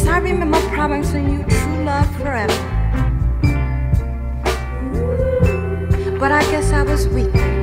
Yes, I remember promising you true love forever. But I guess I was weak.